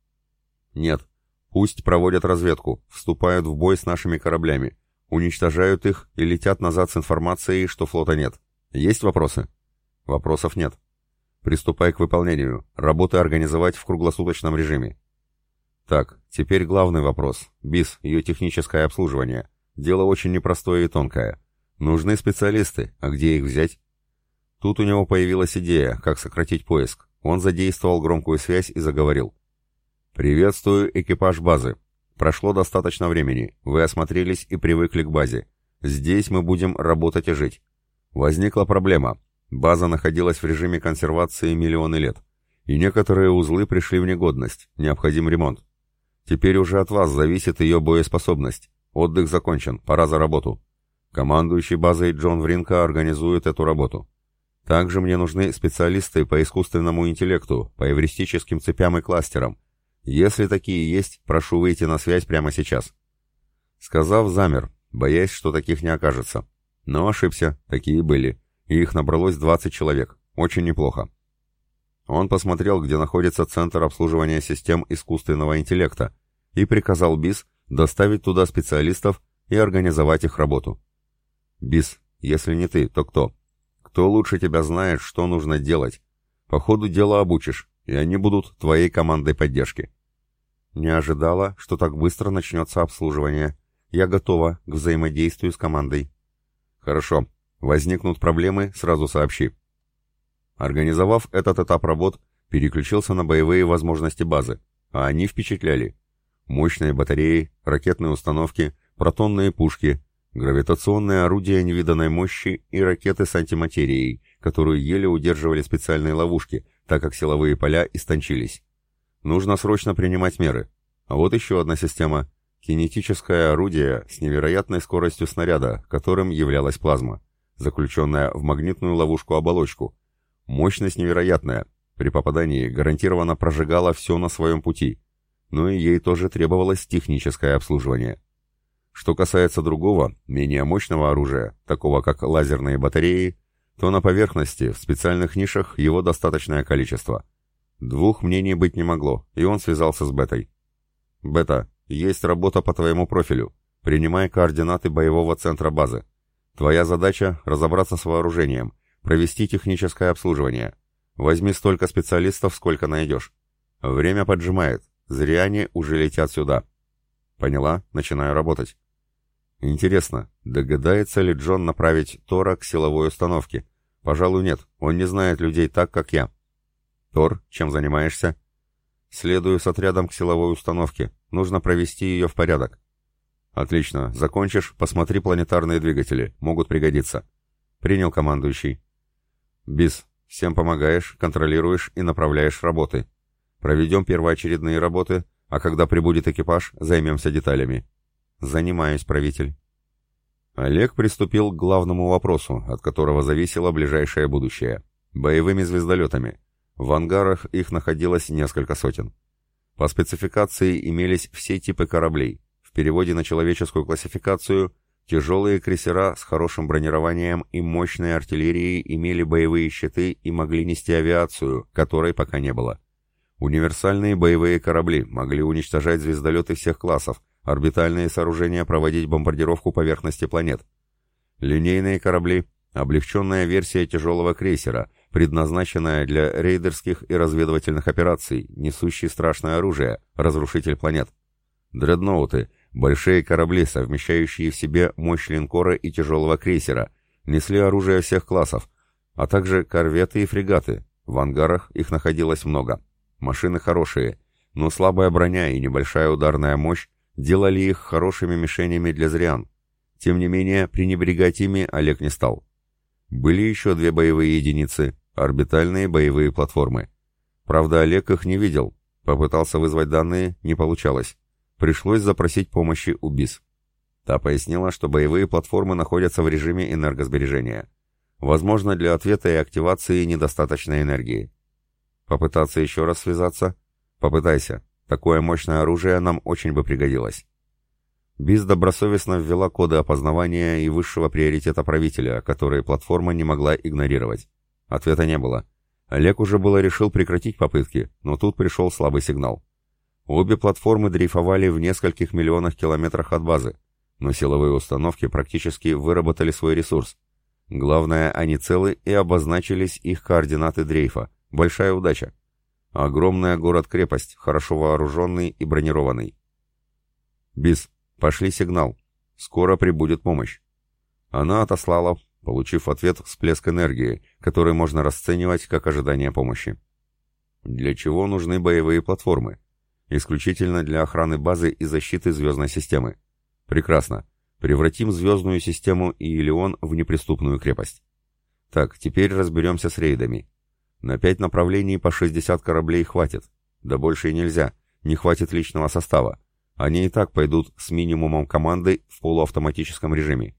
Нет, Пусть проводят разведку, вступают в бой с нашими кораблями, уничтожают их и летят назад с информацией, что флота нет. Есть вопросы? Вопросов нет. Приступай к выполнению. Работы организовать в круглосуточном режиме. Так, теперь главный вопрос. БИС, ее техническое обслуживание. Дело очень непростое и тонкое. Нужны специалисты, а где их взять? Тут у него появилась идея, как сократить поиск. Он задействовал громкую связь и заговорил. «Приветствую экипаж базы. Прошло достаточно времени. Вы осмотрелись и привыкли к базе. Здесь мы будем работать и жить. Возникла проблема. База находилась в режиме консервации миллионы лет. И некоторые узлы пришли в негодность. Необходим ремонт. Теперь уже от вас зависит ее боеспособность. Отдых закончен. Пора за работу. Командующий базой Джон Вринка организует эту работу. Также мне нужны специалисты по искусственному интеллекту, по эвристическим цепям и кластерам, если такие есть, прошу выйти на связь прямо сейчас. Сказав, замер, боясь, что таких не окажется. Но ошибся, такие были, и их набралось 20 человек. Очень неплохо. Он посмотрел, где находится Центр обслуживания систем искусственного интеллекта, и приказал БИС доставить туда специалистов и организовать их работу. «БИС, если не ты, то кто? Кто лучше тебя знает, что нужно делать? По ходу дела обучишь, и они будут твоей командой поддержки». «Не ожидала, что так быстро начнется обслуживание. Я готова к взаимодействию с командой». «Хорошо. Возникнут проблемы, сразу сообщи». Организовав этот этап работ, переключился на боевые возможности базы, а они впечатляли. Мощные батареи, ракетные установки, протонные пушки, гравитационные орудия невиданной мощи и ракеты с антиматерией, которую еле удерживали специальные ловушки, так как силовые поля истончились. Нужно срочно принимать меры. А вот еще одна система – кинетическое орудие с невероятной скоростью снаряда, которым являлась плазма, заключенная в магнитную ловушку-оболочку. Мощность невероятная, при попадании гарантированно прожигала все на своем пути, но и ей тоже требовалось техническое обслуживание. Что касается другого, менее мощного оружия, такого как лазерные батареи, то на поверхности, в специальных нишах, его достаточное количество. Двух мнений быть не могло, и он связался с Бетой. «Бета, есть работа по твоему профилю. Принимай координаты боевого центра базы. Твоя задача — разобраться с вооружением, провести техническое обслуживание. Возьми столько специалистов, сколько найдешь. Время поджимает. Зря они уже летят сюда. Поняла? Начинаю работать. Интересно, догадается ли Джон направить Тора к силовой установке? Пожалуй, нет. Он не знает людей так, как я. Тор, чем занимаешься? Следую с отрядом к силовой установке. Нужно провести ее в порядок. Отлично. Закончишь, посмотри планетарные двигатели. Могут пригодиться. Принял командующий. Бис, всем помогаешь, контролируешь и направляешь работы. Проведем первоочередные работы, а когда прибудет экипаж, займемся деталями. Занимаюсь, правитель. Олег приступил к главному вопросу, от которого зависело ближайшее будущее. Боевыми звездолетами. В ангарах их находилось несколько сотен. По спецификации имелись все типы кораблей. В переводе на человеческую классификацию Тяжелые крейсера с хорошим бронированием и мощной артиллерией имели боевые щиты и могли нести авиацию, которой пока не было. Универсальные боевые корабли могли уничтожать звездолеты всех классов, орбитальные сооружения проводить бомбардировку поверхности планет. Линейные корабли – облегченная версия тяжелого крейсера, предназначенная для рейдерских и разведывательных операций, несущий страшное оружие, разрушитель планет. Дредноуты – Большие корабли, совмещающие в себе мощь линкора и тяжелого крейсера, несли оружие всех классов, а также корветы и фрегаты. В ангарах их находилось много. Машины хорошие, но слабая броня и небольшая ударная мощь делали их хорошими мишенями для зрян. Тем не менее, пренебрегать ими Олег не стал. Были еще две боевые единицы, орбитальные боевые платформы. Правда, Олег их не видел. Попытался вызвать данные, не получалось. Пришлось запросить помощи у БИС. Та пояснила, что боевые платформы находятся в режиме энергосбережения. Возможно, для ответа и активации недостаточно энергии. Попытаться еще раз связаться? Попытайся. Такое мощное оружие нам очень бы пригодилось. БИС добросовестно ввела коды опознавания и высшего приоритета правителя, которые платформа не могла игнорировать. Ответа не было. Олег уже было решил прекратить попытки, но тут пришел слабый сигнал. Обе платформы дрейфовали в нескольких миллионах километрах от базы, но силовые установки практически выработали свой ресурс. Главное, они целы и обозначились их координаты дрейфа. Большая удача. Огромная город-крепость, хорошо вооруженный и бронированный. «Бис, пошли сигнал. Скоро прибудет помощь». Она отослала, получив ответ всплеск энергии, который можно расценивать как ожидание помощи. Для чего нужны боевые платформы? Исключительно для охраны базы и защиты звездной системы. Прекрасно. Превратим звездную систему и Илион в неприступную крепость. Так, теперь разберемся с рейдами. На пять направлений по 60 кораблей хватит. Да больше и нельзя. Не хватит личного состава. Они и так пойдут с минимумом команды в полуавтоматическом режиме.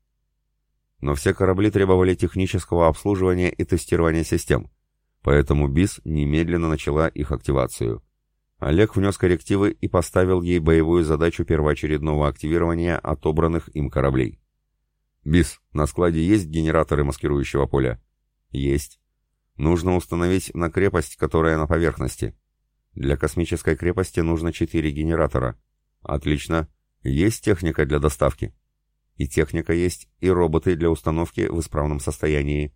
Но все корабли требовали технического обслуживания и тестирования систем, поэтому БИС немедленно начала их активацию. Олег внес коррективы и поставил ей боевую задачу первоочередного активирования отобранных им кораблей. «Бис, на складе есть генераторы маскирующего поля?» «Есть. Нужно установить на крепость, которая на поверхности. Для космической крепости нужно четыре генератора. Отлично. Есть техника для доставки?» «И техника есть, и роботы для установки в исправном состоянии.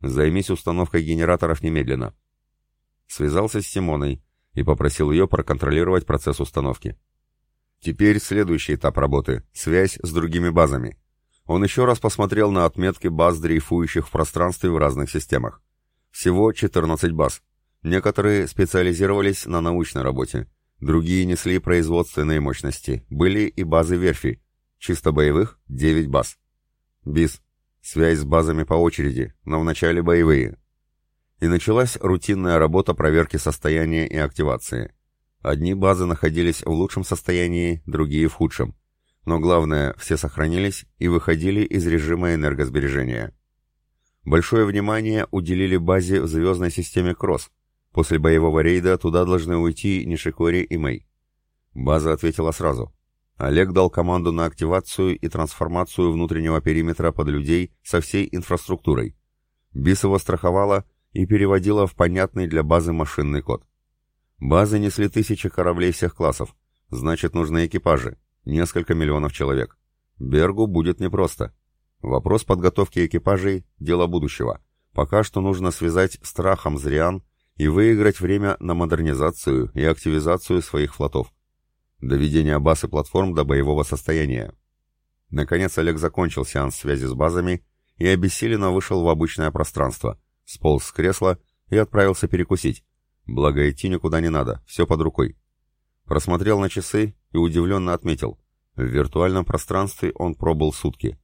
Займись установкой генераторов немедленно». Связался с Симоной и попросил ее проконтролировать процесс установки. Теперь следующий этап работы — связь с другими базами. Он еще раз посмотрел на отметки баз, дрейфующих в пространстве в разных системах. Всего 14 баз. Некоторые специализировались на научной работе, другие несли производственные мощности, были и базы верфи, чисто боевых — 9 баз. БИС. Связь с базами по очереди, но вначале боевые и началась рутинная работа проверки состояния и активации. Одни базы находились в лучшем состоянии, другие в худшем. Но главное, все сохранились и выходили из режима энергосбережения. Большое внимание уделили базе в звездной системе Кросс. После боевого рейда туда должны уйти Нишикори и Мэй. База ответила сразу. Олег дал команду на активацию и трансформацию внутреннего периметра под людей со всей инфраструктурой. БИС его страховала и переводила в понятный для базы машинный код. Базы несли тысячи кораблей всех классов, значит нужны экипажи, несколько миллионов человек. Бергу будет непросто. Вопрос подготовки экипажей – дело будущего. Пока что нужно связать страхом Зриан и выиграть время на модернизацию и активизацию своих флотов. Доведение баз и платформ до боевого состояния. Наконец Олег закончил сеанс связи с базами и обессиленно вышел в обычное пространство – сполз с кресла и отправился перекусить. Благо идти никуда не надо, все под рукой. Просмотрел на часы и удивленно отметил. В виртуальном пространстве он пробыл сутки.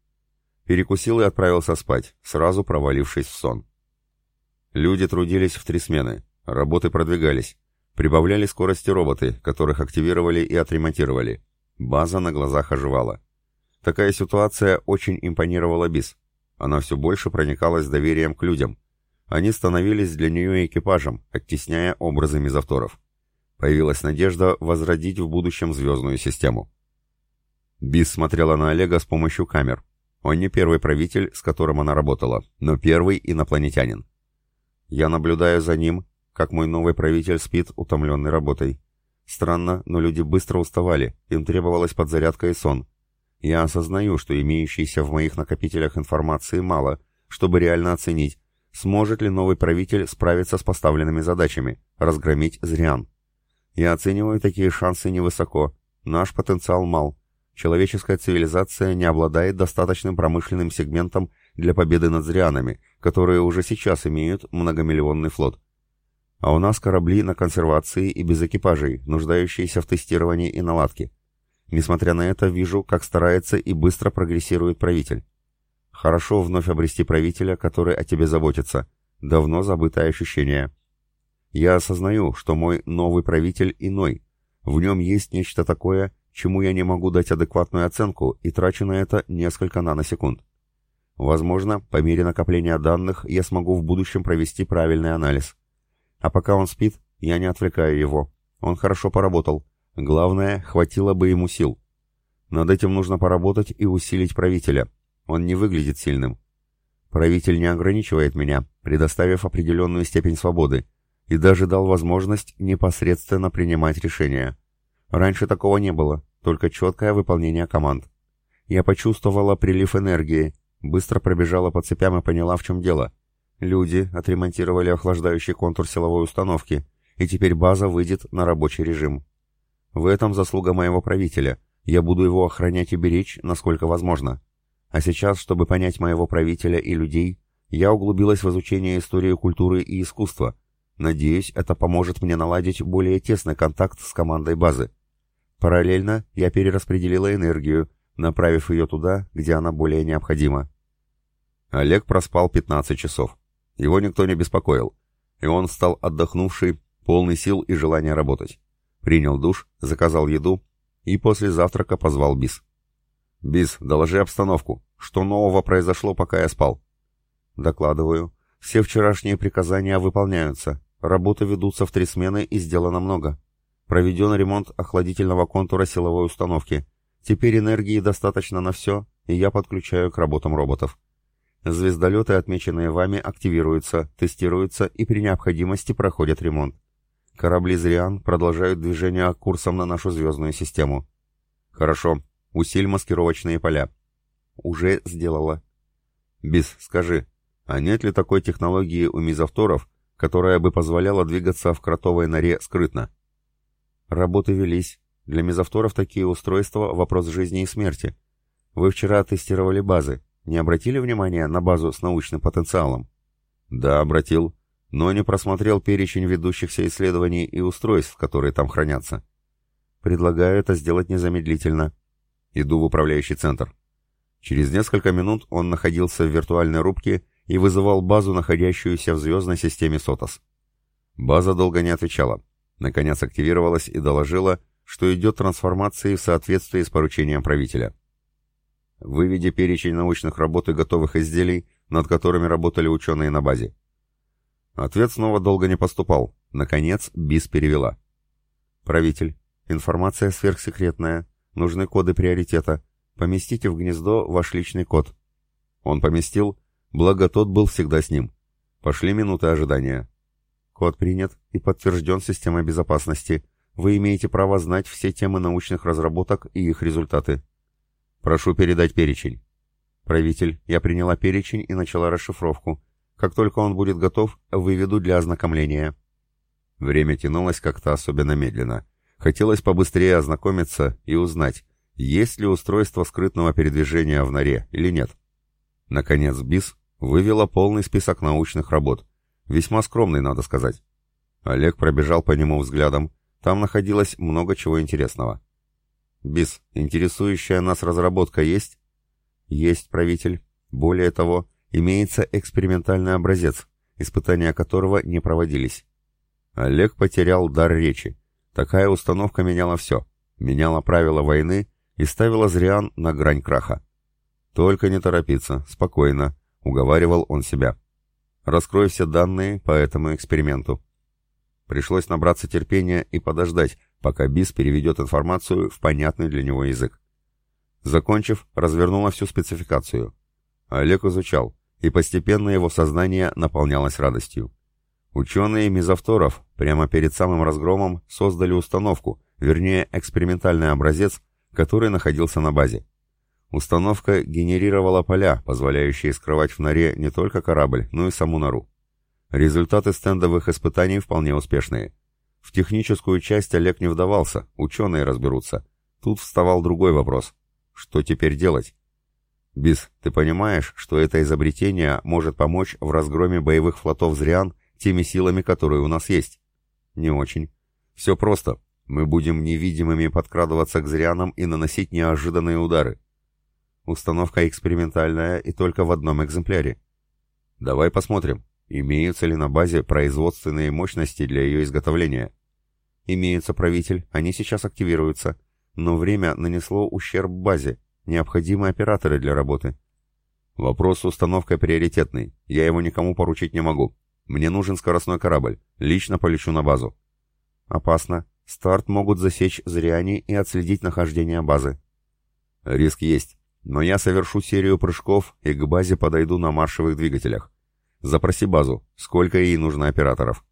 Перекусил и отправился спать, сразу провалившись в сон. Люди трудились в три смены, работы продвигались. Прибавляли скорости роботы, которых активировали и отремонтировали. База на глазах оживала. Такая ситуация очень импонировала БИС. Она все больше проникалась доверием к людям, они становились для нее экипажем, оттесняя образы мизавторов. Появилась надежда возродить в будущем звездную систему. Бис смотрела на Олега с помощью камер. Он не первый правитель, с которым она работала, но первый инопланетянин. Я наблюдаю за ним, как мой новый правитель спит, утомленный работой. Странно, но люди быстро уставали, им требовалась подзарядка и сон. Я осознаю, что имеющейся в моих накопителях информации мало, чтобы реально оценить, Сможет ли новый правитель справиться с поставленными задачами, разгромить Зриан? Я оцениваю такие шансы невысоко. Наш потенциал мал. Человеческая цивилизация не обладает достаточным промышленным сегментом для победы над Зрианами, которые уже сейчас имеют многомиллионный флот. А у нас корабли на консервации и без экипажей, нуждающиеся в тестировании и наладке. Несмотря на это, вижу, как старается и быстро прогрессирует правитель. Хорошо вновь обрести правителя, который о тебе заботится. Давно забытое ощущение. Я осознаю, что мой новый правитель иной. В нем есть нечто такое, чему я не могу дать адекватную оценку и трачу на это несколько наносекунд. Возможно, по мере накопления данных я смогу в будущем провести правильный анализ. А пока он спит, я не отвлекаю его. Он хорошо поработал. Главное, хватило бы ему сил. Над этим нужно поработать и усилить правителя, он не выглядит сильным. Правитель не ограничивает меня, предоставив определенную степень свободы, и даже дал возможность непосредственно принимать решения. Раньше такого не было, только четкое выполнение команд. Я почувствовала прилив энергии, быстро пробежала по цепям и поняла, в чем дело. Люди отремонтировали охлаждающий контур силовой установки, и теперь база выйдет на рабочий режим. В этом заслуга моего правителя. Я буду его охранять и беречь, насколько возможно. А сейчас, чтобы понять моего правителя и людей, я углубилась в изучение истории культуры и искусства. Надеюсь, это поможет мне наладить более тесный контакт с командой базы. Параллельно я перераспределила энергию, направив ее туда, где она более необходима. Олег проспал 15 часов. Его никто не беспокоил, и он стал отдохнувший, полный сил и желания работать. Принял душ, заказал еду и после завтрака позвал Бис. «Бис, доложи обстановку. Что нового произошло, пока я спал?» «Докладываю. Все вчерашние приказания выполняются. Работы ведутся в три смены и сделано много. Проведен ремонт охладительного контура силовой установки. Теперь энергии достаточно на все, и я подключаю к работам роботов. Звездолеты, отмеченные вами, активируются, тестируются и при необходимости проходят ремонт. Корабли «Зриан» продолжают движение курсом на нашу звездную систему. Хорошо. Усиль маскировочные поля. Уже сделала. Бис, скажи, а нет ли такой технологии у мизавторов, которая бы позволяла двигаться в кротовой норе скрытно? Работы велись. Для мизавторов такие устройства — вопрос жизни и смерти. Вы вчера тестировали базы. Не обратили внимания на базу с научным потенциалом? Да, обратил, но не просмотрел перечень ведущихся исследований и устройств, которые там хранятся. Предлагаю это сделать незамедлительно. Иду в управляющий центр. Через несколько минут он находился в виртуальной рубке и вызывал базу, находящуюся в звездной системе СОТОС. База долго не отвечала. Наконец активировалась и доложила, что идет трансформация в соответствии с поручением правителя. Выведи перечень научных работ и готовых изделий, над которыми работали ученые на базе. Ответ снова долго не поступал. Наконец, БИС перевела. Правитель. Информация сверхсекретная. Нужны коды приоритета. Поместите в гнездо ваш личный код. Он поместил, благо тот был всегда с ним. Пошли минуты ожидания. Код принят и подтвержден системой безопасности. Вы имеете право знать все темы научных разработок и их результаты. Прошу передать перечень. Правитель, я приняла перечень и начала расшифровку. Как только он будет готов, выведу для ознакомления. Время тянулось как-то особенно медленно. Хотелось побыстрее ознакомиться и узнать, есть ли устройство скрытного передвижения в норе или нет. Наконец БИС вывела полный список научных работ. Весьма скромный, надо сказать. Олег пробежал по нему взглядом. Там находилось много чего интересного. «Бис, интересующая нас разработка есть?» «Есть, правитель. Более того, имеется экспериментальный образец, испытания которого не проводились». Олег потерял дар речи. Такая установка меняла все. Меняла правила войны и ставила Зриан на грань краха. «Только не торопиться, спокойно», — уговаривал он себя. «Раскрой все данные по этому эксперименту». Пришлось набраться терпения и подождать, пока БИС переведет информацию в понятный для него язык. Закончив, развернула всю спецификацию. Олег изучал, и постепенно его сознание наполнялось радостью. Ученые мизавторов прямо перед самым разгромом создали установку, вернее экспериментальный образец, который находился на базе. Установка генерировала поля, позволяющие скрывать в норе не только корабль, но и саму нору. Результаты стендовых испытаний вполне успешные. В техническую часть Олег не вдавался, ученые разберутся. Тут вставал другой вопрос. Что теперь делать? Бис, ты понимаешь, что это изобретение может помочь в разгроме боевых флотов Зриан теми силами, которые у нас есть? Не очень. Все просто. Мы будем невидимыми подкрадываться к Зрианам и наносить неожиданные удары. Установка экспериментальная и только в одном экземпляре. Давай посмотрим. Имеются ли на базе производственные мощности для ее изготовления? Имеются, правитель, они сейчас активируются. Но время нанесло ущерб базе, необходимы операторы для работы. Вопрос с установкой приоритетный, я его никому поручить не могу. Мне нужен скоростной корабль, лично полечу на базу. Опасно. Старт могут засечь зряне и отследить нахождение базы. Риск есть, но я совершу серию прыжков и к базе подойду на маршевых двигателях. Запроси базу. Сколько ей нужно операторов?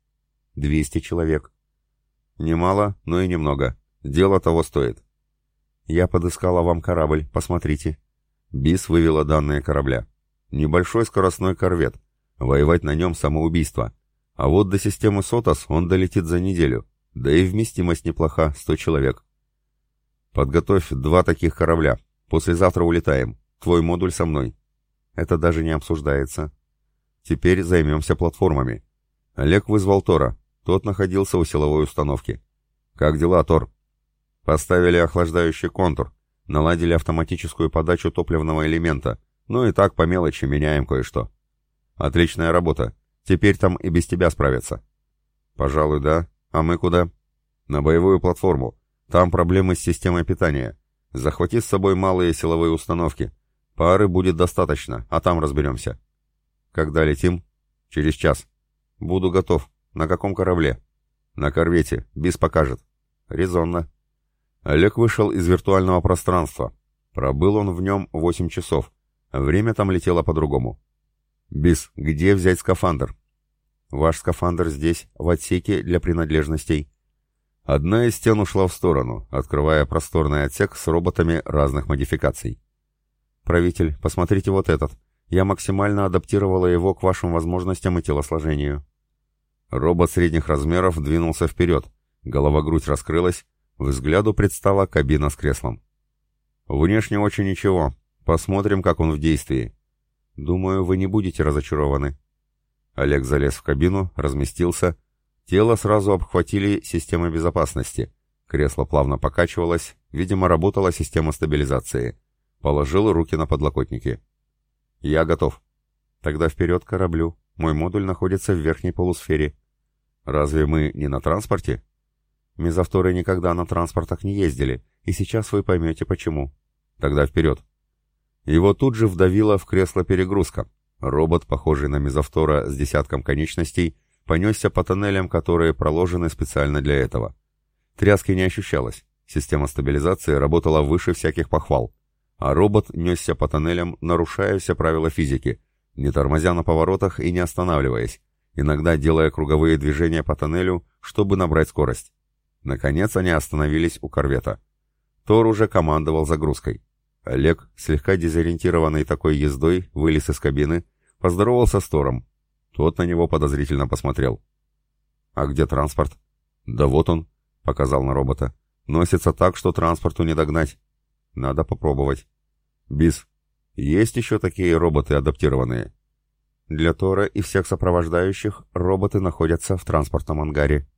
200 человек. Немало, но и немного. Дело того стоит. Я подыскала вам корабль, посмотрите. БИС вывела данные корабля. Небольшой скоростной корвет. Воевать на нем самоубийство. А вот до системы СОТОС он долетит за неделю. Да и вместимость неплоха, 100 человек. Подготовь два таких корабля. Послезавтра улетаем. Твой модуль со мной. Это даже не обсуждается. Теперь займемся платформами. Олег вызвал Тора. Тот находился у силовой установки. «Как дела, Тор?» «Поставили охлаждающий контур. Наладили автоматическую подачу топливного элемента. Ну и так по мелочи меняем кое-что». «Отличная работа. Теперь там и без тебя справятся». «Пожалуй, да. А мы куда?» «На боевую платформу. Там проблемы с системой питания. Захвати с собой малые силовые установки. Пары будет достаточно, а там разберемся». «Когда летим?» «Через час». «Буду готов. На каком корабле?» «На корвете. Бис покажет». резонно. Олег вышел из виртуального пространства. Пробыл он в нем 8 часов. Время там летело по-другому. «Бис, где взять скафандр?» «Ваш скафандр здесь, в отсеке для принадлежностей». Одна из стен ушла в сторону, открывая просторный отсек с роботами разных модификаций. «Правитель, посмотрите вот этот. Я максимально адаптировала его к вашим возможностям и телосложению». Робот средних размеров двинулся вперед, голова-грудь раскрылась, взгляду предстала кабина с креслом. «Внешне очень ничего. Посмотрим, как он в действии. Думаю, вы не будете разочарованы». Олег залез в кабину, разместился. Тело сразу обхватили системы безопасности. Кресло плавно покачивалось, видимо, работала система стабилизации. Положил руки на подлокотники. «Я готов». «Тогда вперед кораблю. Мой модуль находится в верхней полусфере. Разве мы не на транспорте? Мезовторы никогда на транспортах не ездили, и сейчас вы поймете почему. Тогда вперед. Его тут же вдавило в кресло перегрузка. Робот, похожий на мезовтора с десятком конечностей, понесся по тоннелям, которые проложены специально для этого. Тряски не ощущалось. Система стабилизации работала выше всяких похвал. А робот несся по тоннелям, нарушая все правила физики, не тормозя на поворотах и не останавливаясь, иногда делая круговые движения по тоннелю, чтобы набрать скорость. Наконец они остановились у корвета. Тор уже командовал загрузкой. Олег, слегка дезориентированный такой ездой, вылез из кабины, поздоровался с Тором. Тот на него подозрительно посмотрел. «А где транспорт?» «Да вот он», — показал на робота. «Носится так, что транспорту не догнать. Надо попробовать». «Бис, есть еще такие роботы адаптированные?» Для Тора и всех сопровождающих роботы находятся в транспортном ангаре.